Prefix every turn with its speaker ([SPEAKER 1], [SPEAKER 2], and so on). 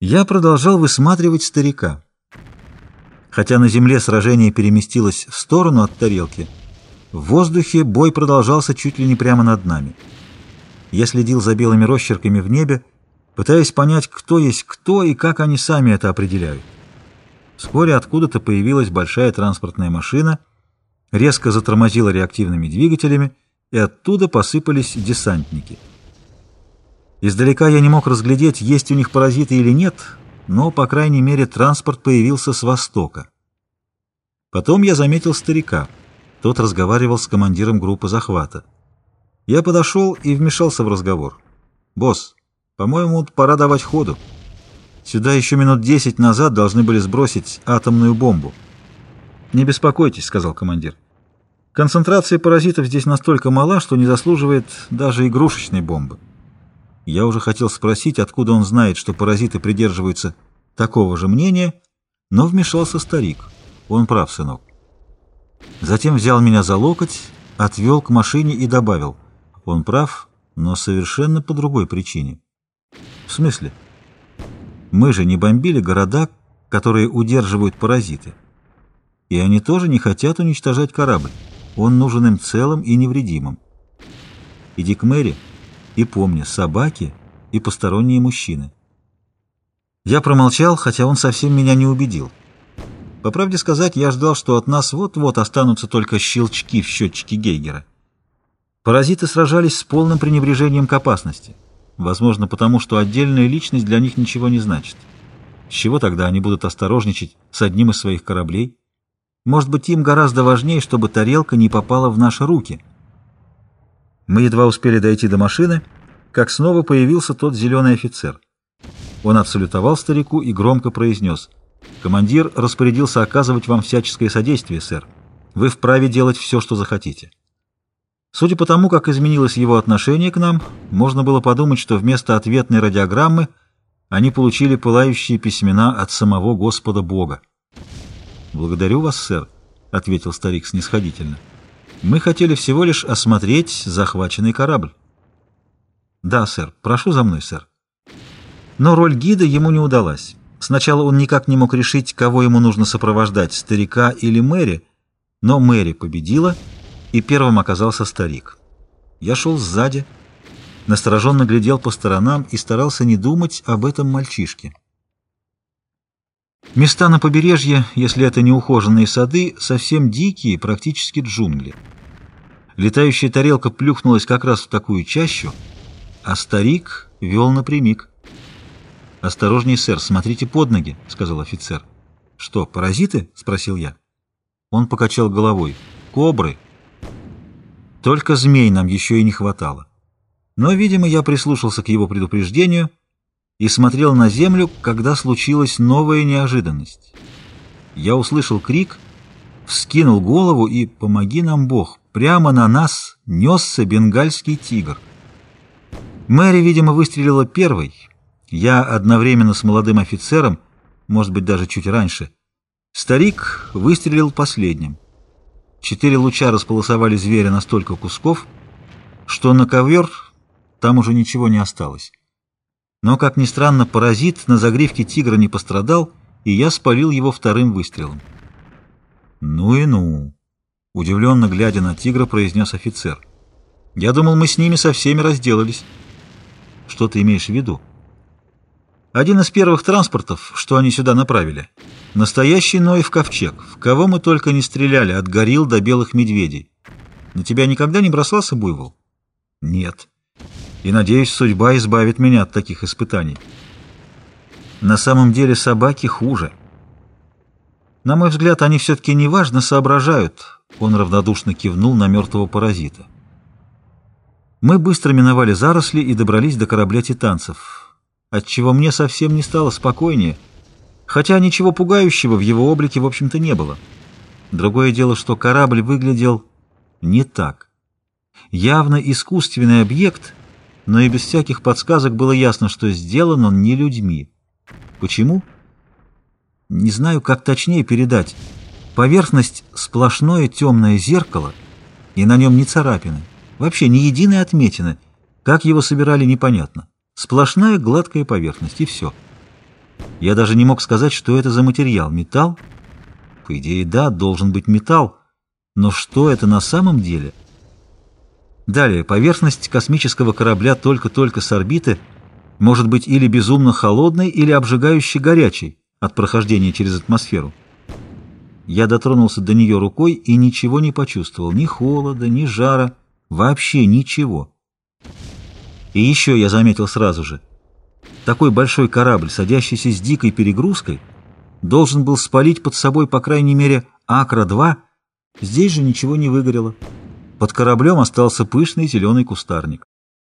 [SPEAKER 1] Я продолжал высматривать старика. Хотя на земле сражение переместилось в сторону от тарелки, в воздухе бой продолжался чуть ли не прямо над нами. Я следил за белыми росчерками в небе, пытаясь понять, кто есть кто и как они сами это определяют. Вскоре откуда-то появилась большая транспортная машина, резко затормозила реактивными двигателями, и оттуда посыпались десантники. Издалека я не мог разглядеть, есть у них паразиты или нет, но, по крайней мере, транспорт появился с востока. Потом я заметил старика. Тот разговаривал с командиром группы захвата. Я подошел и вмешался в разговор. «Босс, по-моему, пора давать ходу. Сюда еще минут десять назад должны были сбросить атомную бомбу». «Не беспокойтесь», — сказал командир. «Концентрация паразитов здесь настолько мала, что не заслуживает даже игрушечной бомбы». Я уже хотел спросить, откуда он знает, что паразиты придерживаются такого же мнения, но вмешался старик. Он прав, сынок. Затем взял меня за локоть, отвел к машине и добавил. Он прав, но совершенно по другой причине. В смысле? Мы же не бомбили города, которые удерживают паразиты. И они тоже не хотят уничтожать корабль. Он нужен им целым и невредимым. Иди к Мэри и помни, собаки и посторонние мужчины. Я промолчал, хотя он совсем меня не убедил. По правде сказать, я ждал, что от нас вот-вот останутся только щелчки в счетчике Гейгера. Паразиты сражались с полным пренебрежением к опасности. Возможно, потому что отдельная личность для них ничего не значит. С чего тогда они будут осторожничать с одним из своих кораблей? Может быть, им гораздо важнее, чтобы тарелка не попала в наши руки — мы едва успели дойти до машины, как снова появился тот зеленый офицер. Он отсалютовал старику и громко произнес. «Командир распорядился оказывать вам всяческое содействие, сэр. Вы вправе делать все, что захотите». Судя по тому, как изменилось его отношение к нам, можно было подумать, что вместо ответной радиограммы они получили пылающие письмена от самого Господа Бога. «Благодарю вас, сэр», — ответил старик снисходительно. Мы хотели всего лишь осмотреть захваченный корабль. Да, сэр. Прошу за мной, сэр. Но роль гида ему не удалась. Сначала он никак не мог решить, кого ему нужно сопровождать, старика или Мэри, но Мэри победила, и первым оказался старик. Я шел сзади, настороженно глядел по сторонам и старался не думать об этом мальчишке. Места на побережье, если это не ухоженные сады, совсем дикие, практически джунгли. Летающая тарелка плюхнулась как раз в такую чащу, а старик вел напрямик. «Осторожней, сэр, смотрите под ноги», — сказал офицер. «Что, паразиты?» — спросил я. Он покачал головой. «Кобры». Только змей нам еще и не хватало. Но, видимо, я прислушался к его предупреждению и смотрел на землю, когда случилась новая неожиданность. Я услышал крик, вскинул голову и «Помоги нам, Бог!» Прямо на нас несся бенгальский тигр. Мэри, видимо, выстрелила первой. Я одновременно с молодым офицером, может быть, даже чуть раньше. Старик выстрелил последним. Четыре луча располосовали зверя на столько кусков, что на ковер там уже ничего не осталось. Но, как ни странно, паразит на загривке тигра не пострадал, и я спалил его вторым выстрелом. Ну и ну. Удивленно глядя на тигра, произнес офицер. «Я думал, мы с ними со всеми разделались». «Что ты имеешь в виду?» «Один из первых транспортов, что они сюда направили. Настоящий Ноев ковчег. В кого мы только не стреляли, от горилл до белых медведей. На тебя никогда не бросался буйвол?» «Нет. И, надеюсь, судьба избавит меня от таких испытаний». «На самом деле собаки хуже». На мой взгляд, они все-таки неважно соображают, он равнодушно кивнул на мертвого паразита. Мы быстро миновали заросли и добрались до корабля титанцев, отчего мне совсем не стало спокойнее, хотя ничего пугающего в его облике, в общем-то, не было. Другое дело, что корабль выглядел не так. Явно искусственный объект, но и без всяких подсказок было ясно, что сделан он не людьми. Почему? Не знаю, как точнее передать. Поверхность — сплошное темное зеркало, и на нем ни царапины, вообще ни единой отметины. Как его собирали, непонятно. Сплошная гладкая поверхность, и все. Я даже не мог сказать, что это за материал. Металл? По идее, да, должен быть металл. Но что это на самом деле? Далее, поверхность космического корабля только-только с орбиты может быть или безумно холодной, или обжигающе горячей от прохождения через атмосферу. Я дотронулся до нее рукой и ничего не почувствовал. Ни холода, ни жара, вообще ничего. И еще я заметил сразу же. Такой большой корабль, садящийся с дикой перегрузкой, должен был спалить под собой, по крайней мере, Акра-2. Здесь же ничего не выгорело. Под кораблем остался пышный зеленый кустарник.